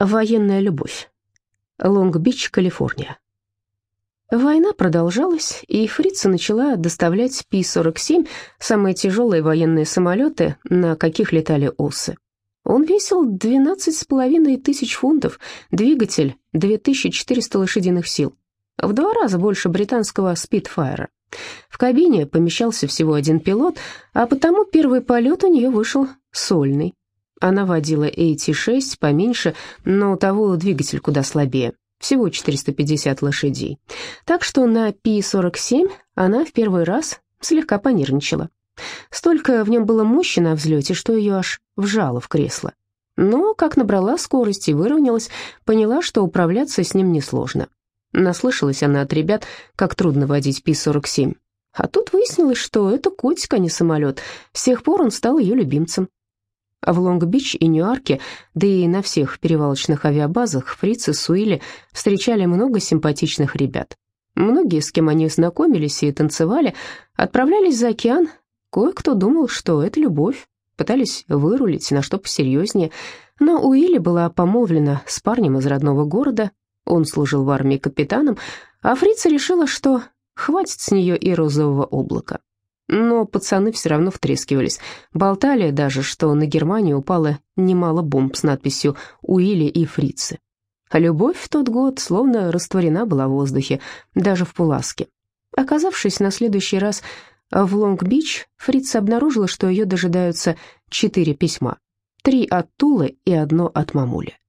Военная любовь. Лонг-Бич, Калифорния. Война продолжалась, и фрица начала доставлять Пи-47, самые тяжелые военные самолеты, на каких летали осы. Он весил 12,5 тысяч фунтов, двигатель 2400 лошадиных сил, в два раза больше британского «Спитфайра». В кабине помещался всего один пилот, а потому первый полет у нее вышел сольный. Она водила AT-6 поменьше, но того двигатель куда слабее, всего 450 лошадей. Так что на Пи-47 она в первый раз слегка понервничала. Столько в нем было мощи на взлете, что ее аж вжало в кресло. Но, как набрала скорость и выровнялась, поняла, что управляться с ним несложно. Наслышалась она от ребят, как трудно водить Пи-47. А тут выяснилось, что это котик, а не самолет. С тех пор он стал ее любимцем. В Лонг-Бич и Ньюарке, да и на всех перевалочных авиабазах Фриц и Суили встречали много симпатичных ребят. Многие, с кем они знакомились и танцевали, отправлялись за океан. Кое-кто думал, что это любовь, пытались вырулить на что посерьезнее. Но Уилли была помолвлена с парнем из родного города, он служил в армии капитаном, а Фрица решила, что хватит с нее и розового облака. Но пацаны все равно втрескивались. Болтали даже, что на Германию упало немало бомб с надписью «Уилли и фрицы». А любовь в тот год словно растворена была в воздухе, даже в Пуласке. Оказавшись на следующий раз в Лонг-Бич, Фрица обнаружила, что ее дожидаются четыре письма. Три от Тулы и одно от мамули.